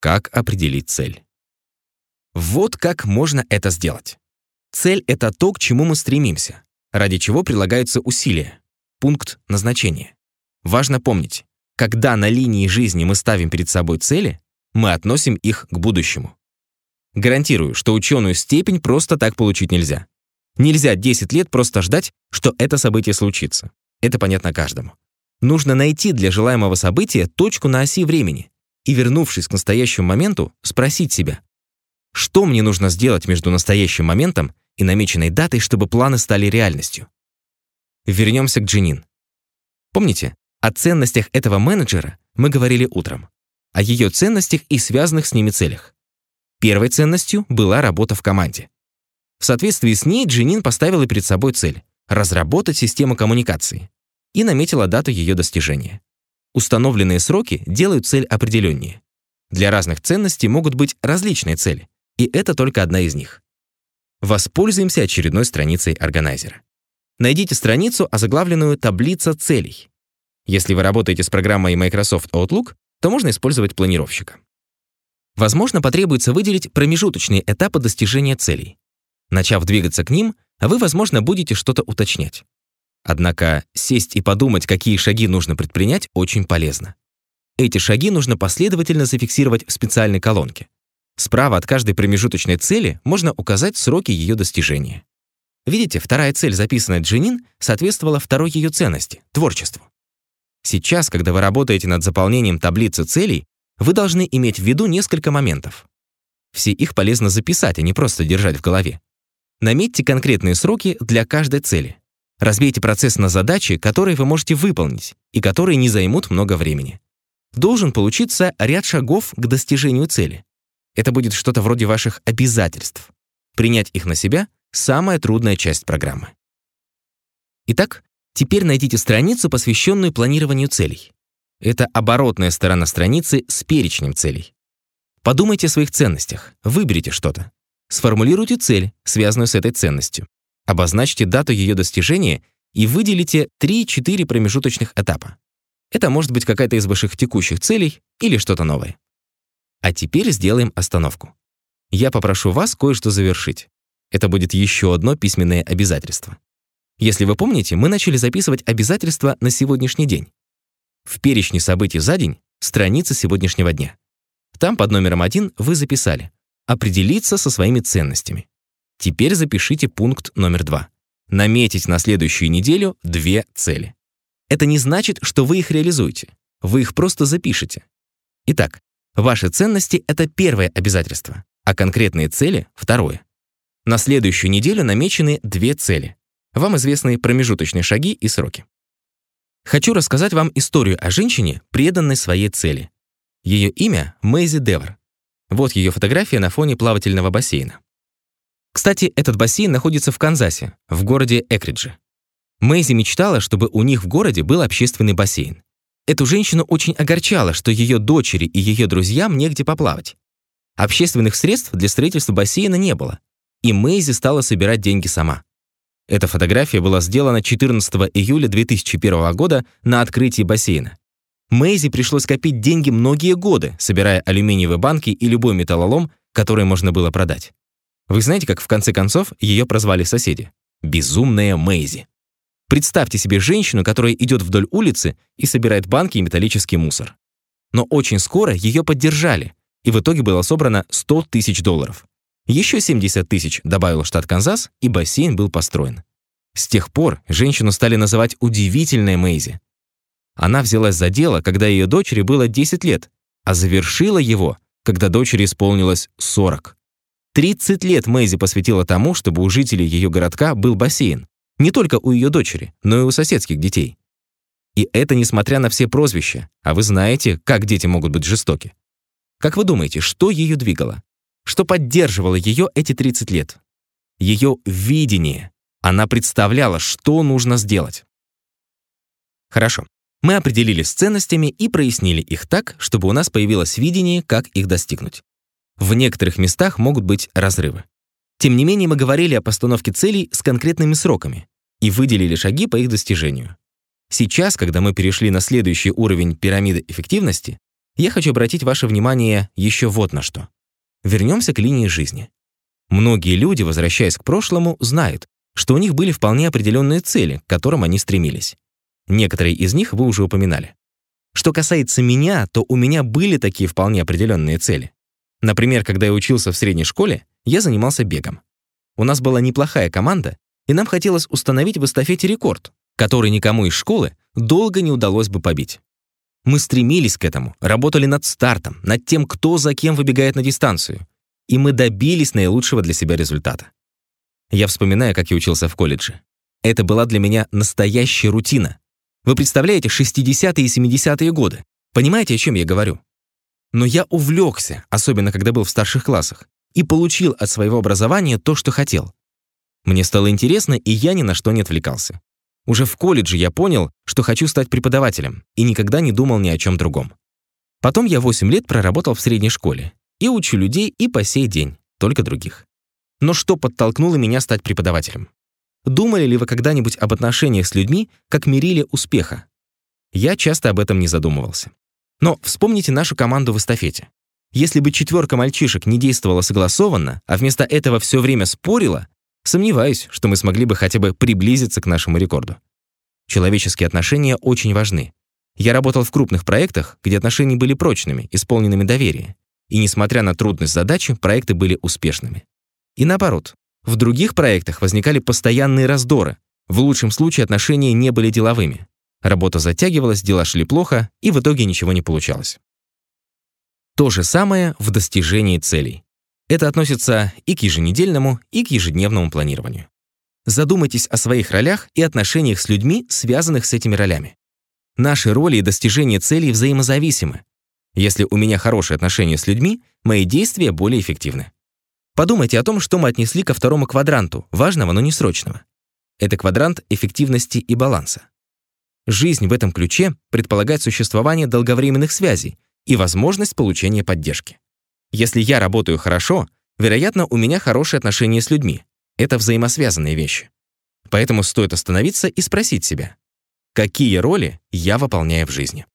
Как определить цель? Вот как можно это сделать. Цель — это то, к чему мы стремимся, ради чего прилагаются усилия. Пункт назначения. Важно помнить, когда на линии жизни мы ставим перед собой цели, мы относим их к будущему. Гарантирую, что ученую степень просто так получить нельзя. Нельзя 10 лет просто ждать, что это событие случится. Это понятно каждому. Нужно найти для желаемого события точку на оси времени и, вернувшись к настоящему моменту, спросить себя, что мне нужно сделать между настоящим моментом и намеченной датой, чтобы планы стали реальностью. Вернемся к Джинин. Помните, о ценностях этого менеджера мы говорили утром, о ее ценностях и связанных с ними целях. Первой ценностью была работа в команде. В соответствии с ней Джинин поставила перед собой цель — разработать систему коммуникации и наметила дату ее достижения. Установленные сроки делают цель определеннее. Для разных ценностей могут быть различные цели, и это только одна из них. Воспользуемся очередной страницей органайзера. Найдите страницу, озаглавленную «Таблица целей». Если вы работаете с программой Microsoft Outlook, то можно использовать планировщика. Возможно, потребуется выделить промежуточные этапы достижения целей. Начав двигаться к ним, вы, возможно, будете что-то уточнять. Однако сесть и подумать, какие шаги нужно предпринять, очень полезно. Эти шаги нужно последовательно зафиксировать в специальной колонке. Справа от каждой промежуточной цели можно указать сроки ее достижения. Видите, вторая цель, записанная Джинин, соответствовала второй ее ценности — творчеству. Сейчас, когда вы работаете над заполнением таблицы целей, вы должны иметь в виду несколько моментов. Все их полезно записать, а не просто держать в голове. Наметьте конкретные сроки для каждой цели. Разбейте процесс на задачи, которые вы можете выполнить и которые не займут много времени. Должен получиться ряд шагов к достижению цели. Это будет что-то вроде ваших обязательств. Принять их на себя — самая трудная часть программы. Итак, теперь найдите страницу, посвященную планированию целей. Это оборотная сторона страницы с перечнем целей. Подумайте о своих ценностях, выберите что-то. Сформулируйте цель, связанную с этой ценностью. Обозначьте дату ее достижения и выделите 3-4 промежуточных этапа. Это может быть какая-то из ваших текущих целей или что-то новое. А теперь сделаем остановку. Я попрошу вас кое-что завершить. Это будет еще одно письменное обязательство. Если вы помните, мы начали записывать обязательства на сегодняшний день. В перечне событий за день — страница сегодняшнего дня. Там под номером один вы записали «Определиться со своими ценностями». Теперь запишите пункт номер два. Наметить на следующую неделю две цели. Это не значит, что вы их реализуете. Вы их просто запишете. Итак, ваши ценности — это первое обязательство, а конкретные цели — второе. На следующую неделю намечены две цели. Вам известны промежуточные шаги и сроки. Хочу рассказать вам историю о женщине, преданной своей цели. Ее имя — Мэйзи Девер. Вот ее фотография на фоне плавательного бассейна. Кстати, этот бассейн находится в Канзасе, в городе Экриджи. Мэйзи мечтала, чтобы у них в городе был общественный бассейн. Эту женщину очень огорчало, что ее дочери и ее друзьям негде поплавать. Общественных средств для строительства бассейна не было, и Мэйзи стала собирать деньги сама. Эта фотография была сделана 14 июля 2001 года на открытии бассейна. Мэйзи пришлось копить деньги многие годы, собирая алюминиевые банки и любой металлолом, который можно было продать. Вы знаете, как в конце концов ее прозвали соседи? Безумная Мэйзи. Представьте себе женщину, которая идет вдоль улицы и собирает банки и металлический мусор. Но очень скоро ее поддержали, и в итоге было собрано 100 тысяч долларов. Еще 70 тысяч добавил штат Канзас, и бассейн был построен. С тех пор женщину стали называть «удивительная Мэйзи». Она взялась за дело, когда ее дочери было 10 лет, а завершила его, когда дочери исполнилось 40. 30 лет Мэйзи посвятила тому, чтобы у жителей ее городка был бассейн. Не только у ее дочери, но и у соседских детей. И это несмотря на все прозвища, а вы знаете, как дети могут быть жестоки. Как вы думаете, что ее двигало? Что поддерживало ее эти 30 лет? Ее видение. Она представляла, что нужно сделать. Хорошо. Мы определились с ценностями и прояснили их так, чтобы у нас появилось видение, как их достигнуть. В некоторых местах могут быть разрывы. Тем не менее, мы говорили о постановке целей с конкретными сроками и выделили шаги по их достижению. Сейчас, когда мы перешли на следующий уровень пирамиды эффективности, я хочу обратить ваше внимание еще вот на что. Вернемся к линии жизни. Многие люди, возвращаясь к прошлому, знают, что у них были вполне определенные цели, к которым они стремились. Некоторые из них вы уже упоминали. Что касается меня, то у меня были такие вполне определенные цели. Например, когда я учился в средней школе, я занимался бегом. У нас была неплохая команда, и нам хотелось установить в эстафете рекорд, который никому из школы долго не удалось бы побить. Мы стремились к этому, работали над стартом, над тем, кто за кем выбегает на дистанцию, и мы добились наилучшего для себя результата. Я вспоминаю, как я учился в колледже. Это была для меня настоящая рутина. Вы представляете 60-е и 70-е годы? Понимаете, о чем я говорю? Но я увлекся, особенно когда был в старших классах, и получил от своего образования то, что хотел. Мне стало интересно, и я ни на что не отвлекался. Уже в колледже я понял, что хочу стать преподавателем, и никогда не думал ни о чем другом. Потом я 8 лет проработал в средней школе и учу людей и по сей день, только других. Но что подтолкнуло меня стать преподавателем? Думали ли вы когда-нибудь об отношениях с людьми как мериле успеха? Я часто об этом не задумывался. Но вспомните нашу команду в эстафете. Если бы четверка мальчишек не действовала согласованно, а вместо этого все время спорила, сомневаюсь, что мы смогли бы хотя бы приблизиться к нашему рекорду. Человеческие отношения очень важны. Я работал в крупных проектах, где отношения были прочными, исполненными доверия. И несмотря на трудность задачи, проекты были успешными. И наоборот, в других проектах возникали постоянные раздоры. В лучшем случае отношения не были деловыми. Работа затягивалась, дела шли плохо, и в итоге ничего не получалось. То же самое в достижении целей. Это относится и к еженедельному, и к ежедневному планированию. Задумайтесь о своих ролях и отношениях с людьми, связанных с этими ролями. Наши роли и достижение целей взаимозависимы. Если у меня хорошие отношения с людьми, мои действия более эффективны. Подумайте о том, что мы отнесли ко второму квадранту, важного, но не срочного. Это квадрант эффективности и баланса. Жизнь в этом ключе предполагает существование долговременных связей и возможность получения поддержки. Если я работаю хорошо, вероятно, у меня хорошие отношения с людьми. Это взаимосвязанные вещи. Поэтому стоит остановиться и спросить себя, какие роли я выполняю в жизни.